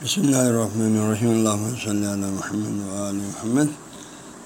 بسم اللہ الرحمن الرحیم اللہ صلی اللہ محمد علیہ محمد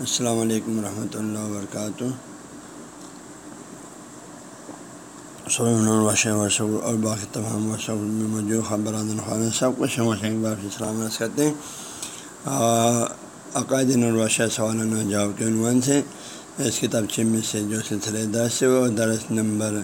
السلام علیکم ورحمۃ اللہ وبرکاتہ وشب اور باقی تمام وشب میں موجود خبران خان سب کچھ ہم ایک بار پھر سلامت کرتے ہیں عقائد الوشہ سوالانہ جواب کے عنوان سے اس کتاب چمی سے جو سلسلے درس ہے وہ درس نمبر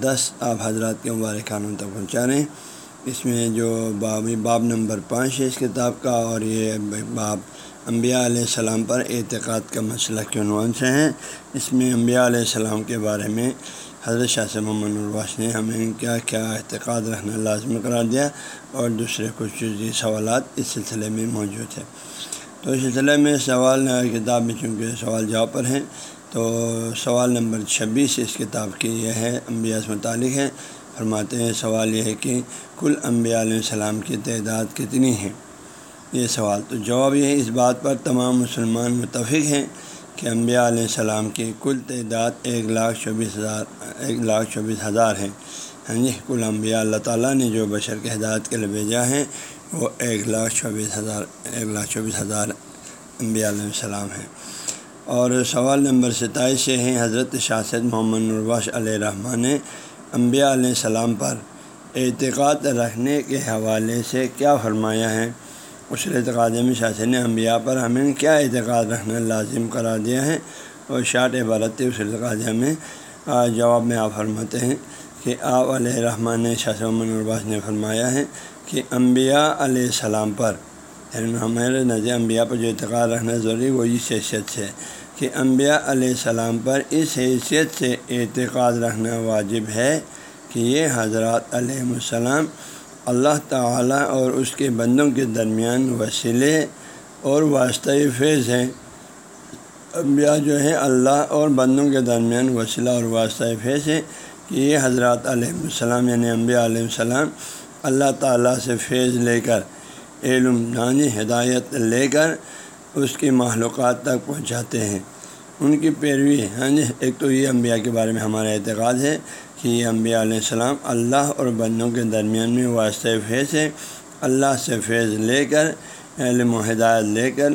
دس آپ حضرات کے مبارک قانون تک پہنچا رہے ہیں اس میں جو باب باب نمبر پانچ ہے اس کتاب کا، اور یہ باب انبیاء علیہ السلام پر اعتقاد کا مسئلہ کے عنوان سے ہیں۔ اس میں انبیاء علیہ السلام کے بارے میں حضرت شاہ سے محمد الواس نے ہمیں کیا کیا اعتقاد رکھنا لازمی قرار دیا، اور دوسرے کچھ سوالات اس سلسلے میں موجود ہے تو اس سلسلے میں سوال، کتاب میں چونکہ سوال جواب پر ہیں، تو سوال نمبر چھبیس اس کتاب کی یہ ہے، انبیاء سے متعلق ہے۔ فرماتے ہیں، سوال یہ ہے کہ کل انبیاء علیہ السلام کی تعداد کتنی ہے؟ یہ سوال تو جواب یہ ہے، اس بات پر تمام مسلمان متفق ہیں کہ انبیاء علیہ السلام کی کل تعداد ایک لاکھ چوبیس ہزار، ایک لاکھ چوبیس ہزار ہے۔ ہاں جی کل انبیاء اللہ تعالیٰ نے جو بشر کے ہدایت کے لیے بھیجا ہے، وہ ایک لاکھ چوبیس ہزار، ایک لاکھ چوبیس ہزار انبیاء علیہ السلام ہیں۔ اور سوال نمبر ستائیس سے ہیں حضرت شاست محمد نرواش علیہ رحمٰن نے انبیاء علیہ السلام پر اعتقاد رکھنے کے حوالے سے کیا فرمایا ہے؟ اس اعتقاد میں شاست نے انبیاء پر ہمیں کیا اعتقاد رکھنا لازم کرا دیا ہے؟ اور شاٹ عبارت اس اعتقاد میں جواب میں آپ فرماتے ہیں کہ آپ علیہ رحمٰن نے شاہ محمد الرباس نے فرمایا ہے کہ انبیاء علیہ السلام پر یعنی ہمارے نظر انبیاء پر جو اعتقاد رکھنا ضروری وہ اس حیثیت سے کہ انبیاء علیہ السلام پر اس حیثیت سے اعتقاد رکھنا واجب ہے کہ یہ حضرات علیہ السلام اللہ تعالیٰ اور اس کے بندوں کے درمیان وسیلے اور واسطۂ فیض ہیں۔ انبیاء جو ہے اللہ اور بندوں کے درمیان وسیلہ اور واسطۂ فیض ہے کہ یہ حضرات علیہ السلام یعنی انبیاء علیہ السلام اللہ تعالیٰ سے فیض لے کر، علم دانی ہدایت لے کر اس کی معلومات تک پہنچاتے ہیں۔ ان کی پیروی ہاں جی ایک تو یہ انبیاء کے بارے میں ہمارا اعتقاد ہے کہ یہ انبیاء علیہ السلام اللہ اور بندوں کے درمیان میں واسطۂ فیض ہے اللہ سے فیض لے کر، علم و ہدایت لے کر،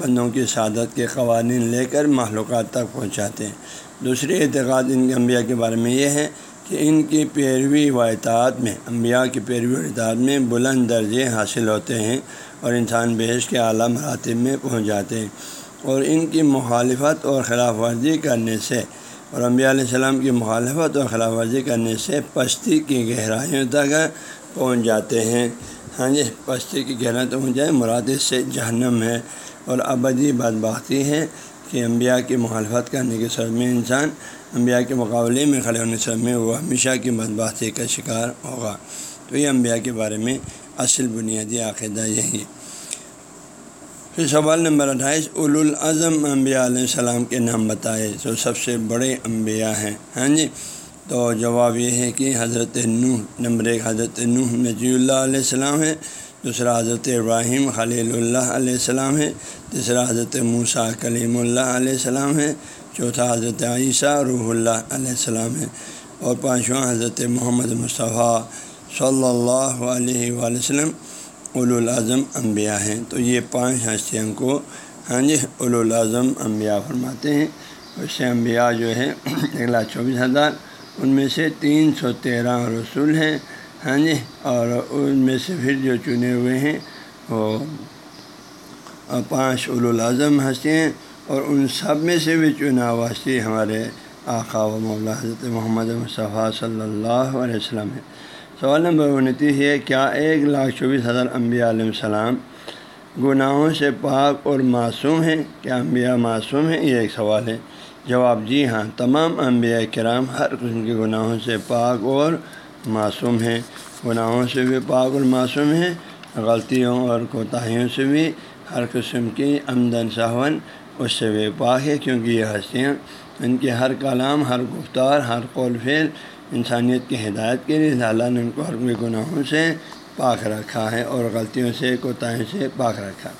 بندوں کی سعادت کے قوانین لے کر معلومات تک پہنچاتے ہیں۔ دوسری اعتقاد ان کے انبیاء کے بارے میں یہ ہے کہ ان کی پیروی و اطاعت میں، انبیاء کی پیروی و اطاعت میں بلند درجے حاصل ہوتے ہیں اور انسان بحث کے اعلیٰ مراتب میں پہنچ جاتے ہیں۔ اور ان کی مخالفت اور خلاف ورزی کرنے سے اور انبیاء علیہ السلام کی مخالفت اور خلاف ورزی کرنے سے پستی کی گہرائیوں تک پہنچ جاتے ہیں۔ ہاں جی پستی کی گہرائی تو پہنچ جائے، مراد سے جہنم ہے۔ اور ابدی بدبختی ہے کہ انبیاء کی مخالفت کرنے کے سر میں انسان انبیاء کے مقابلے میں کھڑے ہونے سر میں وہ ہمیشہ کی بدبختی کا شکار ہوگا۔ تو یہ انبیاء کے بارے میں اصل بنیادی عقیدہ یہی ہے۔ پھر سوال نمبر اٹھائیس الاظم انبیاء علیہ السلام کے نام بتائے جو سب سے بڑے انبیاء ہیں۔ ہاں جی تو جواب یہ ہے کہ حضرت نوح، نمبر ایک حضرت نوح نجی اللہ علیہ السلام ہے دوسرا حضرت ابراہیم خلیل اللہ علیہ السلام ہے تیسرا حضرت موسیٰ کلیم اللہ علیہ السلام ہے چوتھا حضرت عیسیٰ روح اللہ علیہ السلام ہے اور پانچواں حضرت محمد مصطفیٰ صلی اللہ علیہ وآلہ وسلم۔ الاظم انبیاء ہیں۔ تو یہ پانچ ہستیوں کو ہاں جی الاظم انبیاء فرماتے ہیں۔ اس انبیاء جو ہے ایک لاکھ چوبیس ہزار، ان میں سے تین سو تیرہ رسول ہیں۔ ہاں جی اور ان میں سے پھر جو چنے ہوئے ہیں، وہ پانچ الاظم ہنسی ہیں۔ اور ان سب میں سے بھی چنا واسطی ہمارے آقا و مولا حضرت محمد مصطفیٰ صلی اللہ علیہ وسلم ہے سوال نمبر انتیس ہے، کیا ایک لاکھ چوبیس ہزار انبیاء علیہ السلام گناہوں سے پاک اور معصوم ہیں؟ کیا انبیاء معصوم ہیں؟ یہ ایک سوال ہے۔ جواب جی ہاں تمام انبیاء کرام ہر قسم کے گناہوں سے پاک اور معصوم ہیں۔ گناہوں سے بھی پاک اور معصوم ہیں، غلطیوں اور کوتاہیوں سے بھی ہر قسم کی آمدن صاحون اس سے بھی پاک ہے، کیونکہ یہ ہستیاں، ان کے ہر کلام، ہر گفتار، ہر قول فعل انسانیت کی ہدایت کے لیے اللہ نے ان کو ہر گناہوں سے پاک رکھا ہے اور غلطیوں سے کوتاہیوں سے پاک رکھا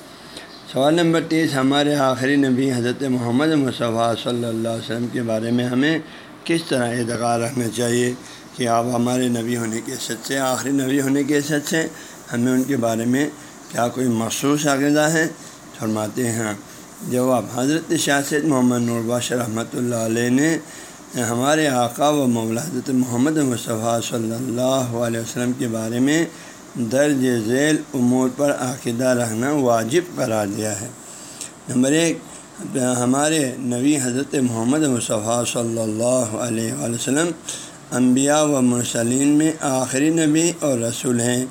سوال نمبر تیس، ہمارے آخری نبی حضرت محمد مصطفیٰ صلی اللہ علیہ وسلم کے بارے میں ہمیں کس طرح اعتقاد رکھنا چاہیے کہ آپ ہمارے نبی ہونے کے حیثیت سے، آخری نبی ہونے کے حیثیت سے ہمیں ان کے بارے میں کیا کوئی مخصوص عقیدہ ہے؟ فرماتے ہیں، جواب، حضرت شاست محمد نورباش رحمۃ اللہ علیہ نے ہمارے آقا و مولا حضرت محمد مصطفیٰ صلی اللہ علیہ وسلم کے بارے میں درج ذیل امور پر عقیدہ رہنا واجب قرار دیا ہے۔ نمبر ایک، ہمارے نبی حضرت محمد مصطفیٰ صلی اللہ علیہ وسلم انبیاء و مرسلین میں آخری نبی اور رسول ہیں۔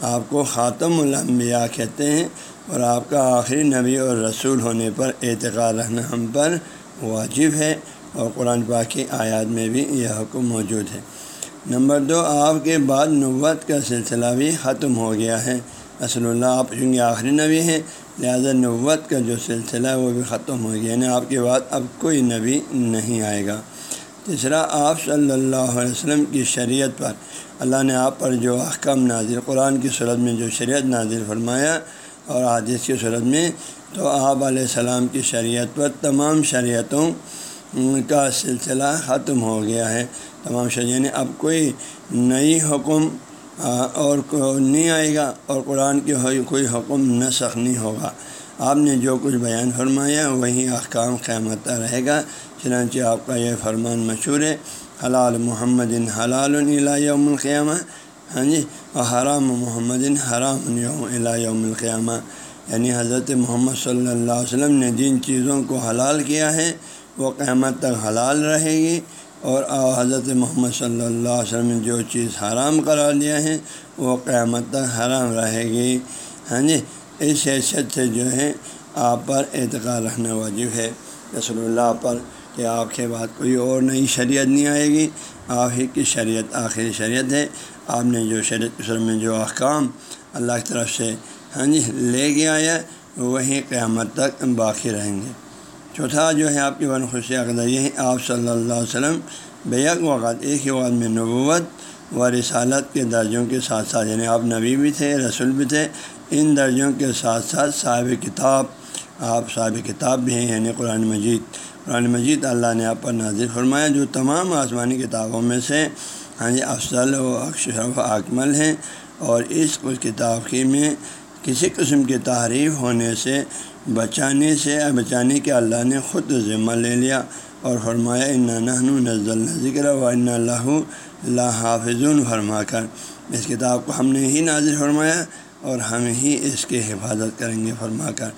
آپ کو خاتم الانبیاء کہتے ہیں اور آپ کا آخری نبی اور رسول ہونے پر اعتقاد رہنا ہم پر واجب ہے۔ اور قرآن پاک کی آیات میں بھی یہ حکم موجود ہے۔ نمبر دو، آپ کے بعد نوت کا سلسلہ بھی ختم ہو گیا ہے۔ رسول اللہ، آپ چونکہ آخری نبی ہیں، لہذا نوت کا جو سلسلہ ہے وہ بھی ختم ہو گیا۔ یعنی آپ کے بعد اب کوئی نبی نہیں آئے گا۔ تیسرا، آپ صلی اللہ علیہ وسلم کی شریعت پر۔ اللہ نے آپ پر جو احکام نازل، قرآن کی صورت میں جو شریعت نازل فرمایا اور حادث کی صورت میں، تو آپ علیہ السلام کی شریعت پر تمام شریعتوں کا سلسلہ ختم ہو گیا ہے۔ تمام شریعت یعنی اب کوئی نئی حکم اور نہیں آئے گا، اور قرآن کی کوئی حکم نہ نہیں ہوگا۔ آپ نے جو کچھ بیان فرمایا، وہی احکام قیامت رہے گا۔ چنانچہ آپ کا یہ فرمان مشہور ہے، حلال محمد حلال یوم القیامہ۔ ہاں جی اور حرام محمد حرام یوم یوم القیامہ۔ یعنی حضرت محمد صلی اللہ علیہ وسلم نے جن چیزوں کو حلال کیا ہے وہ قیامت تک حلال رہے گی اور حضرت محمد صلی اللہ علیہ وسلم نے جو چیز حرام قرار دیا ہے، وہ قیامت تک حرام رہے گی۔ ہاں جی؟ اس حیثیت سے جو ہے، آپ پر اعتقاد رہنا واجب ہے۔ رسول اللہ پر کہ آپ کے بعد کوئی اور نئی شریعت نہیں آئے گی۔ آپ ہی کی شریعت آخری شریعت ہے۔ آپ نے جو شریعت میں جو احکام اللہ کی طرف سے ہاں جی لے کے آیا، وہی قیامت تک باقی رہیں گے۔ چوتھا جو ہے آپ کی بن خوشی عقدہ یہ ہے آپ صلی اللہ علیہ وسلم، بیک وقت ایک ہی وقت میں نبوت و رسالت کے درجوں کے ساتھ ساتھ یعنی آپ نبی بھی تھے، رسول بھی تھے، ان درجوں کے ساتھ ساتھ صاحب کتاب، آپ صاحب کتاب بھی ہیں یعنی قرآن مجید۔ قرآن مجید اللہ نے آپ پر نازر فرمایا، جو تمام آسمانی کتابوں میں سے ہاں جی افضل و اکشرف اکمل ہیں۔ اور اس کتاب کی میں کسی قسم کی تعریف ہونے سے بچانے سے، بچانے کے اللہ نے خود ذمہ لے لیا اور فرمایا ان نزل ذکر و ان اللہ اللہ حافظ فرما کر اس کتاب کو ہم نے ہی نازر فرمایا اور ہم ہی اس کی حفاظت کریں گے فرما کر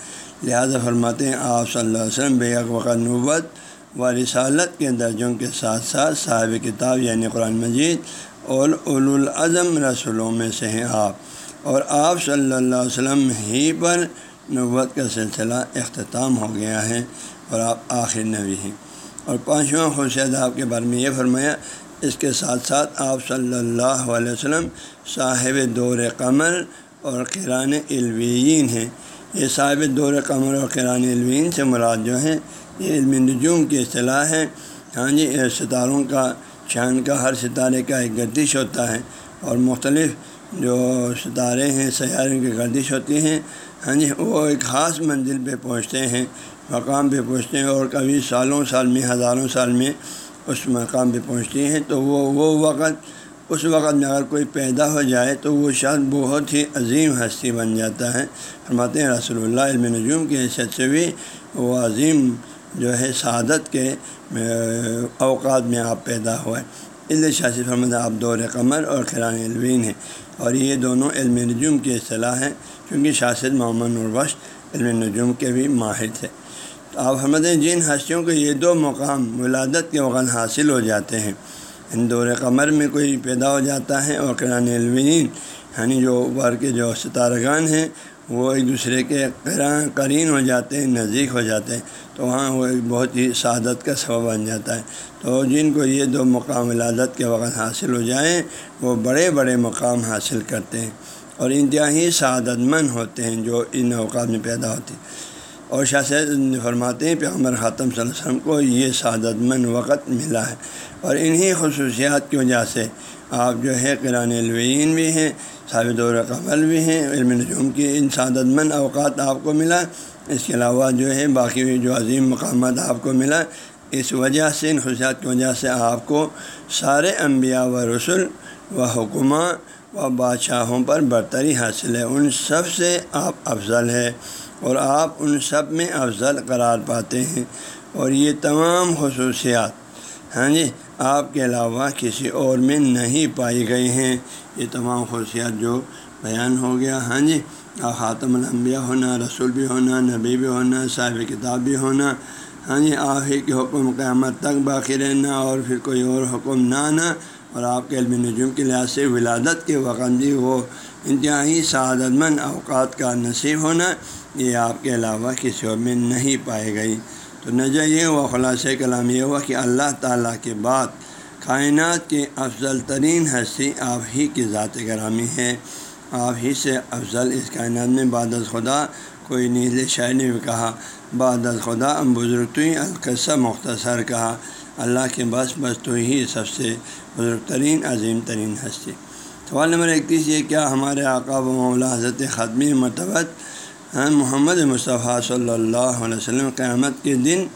لہذا فرماتے ہیں، آپ صلی اللہ علیہ وسلم بے وقت نوبت و رسالت کے درجوں کے ساتھ ساتھ صاحب کتاب یعنی قرآن مجید، اور الاظم رسولوں میں سے ہیں آپ۔ اور آپ صلی اللہ علیہ وسلم ہی پر نوت کا سلسلہ اختتام ہو گیا ہے اور آپ آخر نبی ہیں۔ اور پانچواں خورشید آپ کے بارے میں یہ فرمایا، اس کے ساتھ ساتھ آپ صلی اللہ علیہ وسلم صاحب دور قمر اور قرآن الوین ہیں۔ یہ صاحب دور قمر اور قرآن الوین سے مراد جو ہیں، یہ علم نجوم کی اصطلاح ہے۔ ہاں جی ستاروں کا چاند کا، ہر ستارے کا ایک گردش ہوتا ہے۔ اور مختلف جو ستارے ہیں، سیاروں کی گردش ہوتی ہیں۔ ہاں جی وہ ایک خاص منزل پہ پہنچتے ہیں، مقام پہ پہنچتے ہیں اور کبھی سالوں سال میں، ہزاروں سال میں اس مقام پہ پہنچتی ہیں۔ تو وہ وہ وقت، اس وقت میں اگر کوئی پیدا ہو جائے تو وہ شاید بہت ہی عظیم ہستی بن جاتا ہے۔ فرماتے ہیں، رسول اللہ علم نجوم کی حیثیت سے بھی وہ عظیم جو ہے، سعادت کے اوقات میں آپ پیدا ہوئے۔ اس شاسی فرمد آپ دور قمر اور خران الوین ہیں۔ اور یہ دونوں علم نجوم کی اصطلاح ہیں کیونکہ شاست محمد نوربش علم نجوم کے بھی ماہر تھے۔ تو آپ حمد جن ہستیوں کو یہ دو مقام ولادت کے وقت حاصل ہو جاتے ہیں۔ ان دور قمر میں کوئی پیدا ہو جاتا ہے اور قرآن علوین یعنی جو اوپر کے جو ستارگان ہیں وہ ایک دوسرے کے قرین ہو جاتے ہیں، نزدیک ہو جاتے ہیں، تو وہاں وہ ایک بہت ہی سعادت کا سبب بن جاتا ہے۔ تو جن کو یہ دو مقام ولادت کے وقت حاصل ہو جائیں وہ بڑے بڑے مقام حاصل کرتے ہیں اور انتہائی سعادت مند ہوتے ہیں جو ان اوقات میں پیدا ہوتے ہیں۔ اور شاہ سید فرماتے ہیں، پیغمبر خاتم صلی اللہ علیہ وسلم کو یہ سعادت مند وقت ملا ہے۔ اور انہی خصوصیات کی وجہ سے آپ جو ہے قرآن الوین بھی ہیں ثابت دور قبل بھی ہیں، علم نجوم کی ان سعادت مند اوقات آپ کو ملا۔ اس کے علاوہ جو ہے، باقی جو عظیم مقامات آپ کو ملا۔ اس وجہ سے، ان خصوصیات کی وجہ سے آپ کو سارے انبیاء و رسول و حکمہ و بادشاہوں پر برتری حاصل ہے۔ ان سب سے آپ افضل ہے اور آپ ان سب میں افضل قرار پاتے ہیں۔ اور یہ تمام خصوصیات ہاں جی آپ کے علاوہ کسی اور میں نہیں پائی گئی ہیں۔ یہ تمام خصوصیات جو بیان ہو گیا ہاں جی خاتم الانبیاء ہونا، رسول بھی ہونا، نبی بھی ہونا، صاحب کتاب بھی ہونا ہاں جی آپ ہی کے حکم قیامت تک باقی رہنا اور پھر کوئی اور حکم نہ آنا۔ اور آپ کے علم نجوم کے لحاظ سے ولادت کے وقت بھی وہ انتہائی سعادت مند اوقات کا نصیب ہونا، یہ آپ کے علاوہ کسی اور میں نہیں پائے گئی۔ تو نظر یہ ہوا خلاصہ کلام یہ ہوا کہ اللہ تعالیٰ کے بعد کائنات کی افضل ترین ہستی آپ ہی کی ذات گرامی ہے۔ آپ ہی سے افضل اس کائنات میں بادل خدا کوئی نیل شاعر نے بھی کہا۔ بادل خدا بزرگ تو القصہ مختصر کہا۔ اللہ کے بس بس تو ہی سب سے بزرگ ترین، عظیم ترین ہستی۔ سوال نمبر اکتیس یہ کیا ہمارے آقا و مولا حضرت ختمی مرتبت محمد مصطفیٰ صلی اللہ علیہ وسلم قیامت کے دن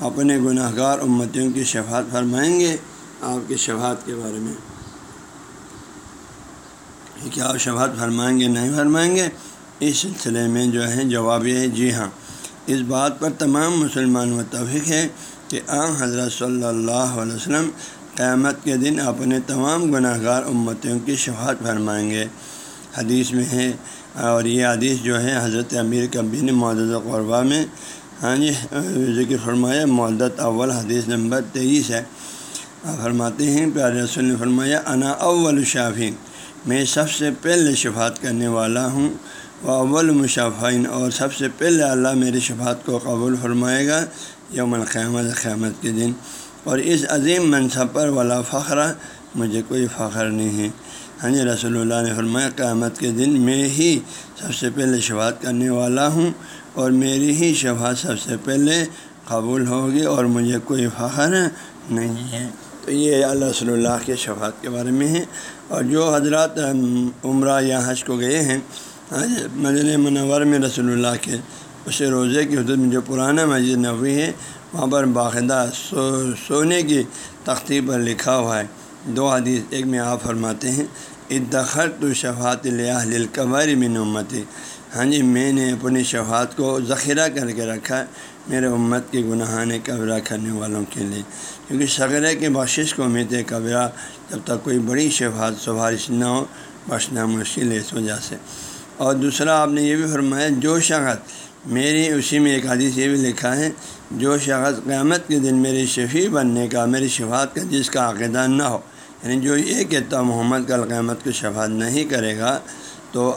اپنے گناہ گار امتیوں کی شفاعت فرمائیں گے آپ کی شفاعت کے بارے میں۔ کیا آپ شفاعت فرمائیں گے؟ نہیں فرمائیں گے؟ اس سلسلے میں جو ہے جواب یہ ہے جی ہاں۔ اس بات پر تمام مسلمان متفق ہے کہ عام حضرت صلی اللہ علیہ وسلم قیامت کے دن اپنے تمام گناہ گار امتیوں کی شفاعت فرمائیں گے۔ حدیث میں ہے اور یہ حدیث جو ہے حضرت امیر کبیر معدد قربہ میں ہاں جی ذکر فرمایا معدت اول حدیث نمبر تیئیس ہے۔ فرماتے ہیں، پیارے رسول نے فرمایا، انا اول شافین میں سب سے پہلے شفاعت کرنے والا ہوں۔ وہ اول مشافین اور سب سے پہلے اللہ میری شفاعت کو قبول فرمائے گا یوم القیامت، قیامت کے دن۔ اور اس عظیم منصب پر والا فخر، مجھے کوئی فخر نہیں ہے۔ ہاں جی رسول اللہ نے فرمایا قیامت کے دن میں ہی سب سے پہلے شفاعت کرنے والا ہوں اور میری ہی شفاعت سب سے پہلے قبول ہوگی اور مجھے کوئی فخر نہیں ہے۔ تو یہ اللہ رسول اللہ کے شفاعت کے بارے میں ہے۔ اور جو حضرات عمرہ یا حج کو گئے ہیں ہاں جی، مسجد منور میں رسول اللہ کے اس روزے کی حدود میں جو پرانا مسجد نبوی ہے وہاں پر باقاعدہ سو سونے کی تختی پر لکھا ہوا ہے۔ دو حدیث ایک میں آپ فرماتے ہیں۔ ادخر تو شفات القبر من امتی ہاں جی میں نے اپنی شفات کو ذخیرہ کر کے رکھا، میرے امت کے گناہان قبرہ کرنے والوں کے لیے۔ کیونکہ شغرے کے بخشش کو امید قبرہ جب تک کوئی بڑی شفات سفارش نہ ہو بخشنا مشکل ہے اس وجہ سے۔ اور دوسرا، آپ نے یہ بھی فرمایا، جو شخص میری اسی میں ایک حدیث یہ بھی لکھا ہے، جو شخص قیامت کے دن میری شفیع بننے کا، میری شفات کا جس کا عقیدہ نہ ہو یعنی جو یہ کہتا محمد کا قیامت کو شفاعت نہیں کرے گا، تو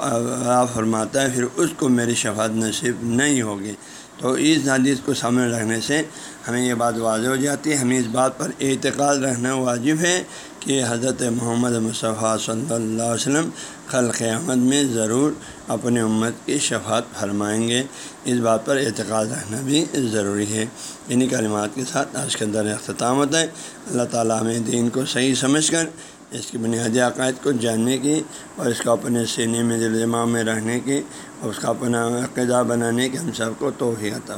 آپ فرماتا ہے، پھر اس کو میری شفاعت نصیب نہیں ہوگی۔ تو اس حدیث کو سامنے رکھنے سے ہمیں یہ بات واضح ہو جاتی ہے۔ ہمیں اس بات پر اعتقاد رکھنا واجب ہے کہ حضرت محمد مصطفیٰ صلی اللہ علیہ وسلم خل قیامت میں ضرور اپنے امت کی شفاعت فرمائیں گے۔ اس بات پر اعتقاد رکھنا بھی ضروری ہے۔ انہیں کلمات کے ساتھ آج کے اندر اختتام ہوتا ہے۔ اللہ تعالیٰ ہمیں دین کو صحیح سمجھ کر اس کی بنیادی عقائد کو جاننے کی اور اس کو اپنے سینے میں دل دماغ میں رہنے کی اور اس کا اپنا عقیدہ بنانے کی ہم سب کو توفیع عطا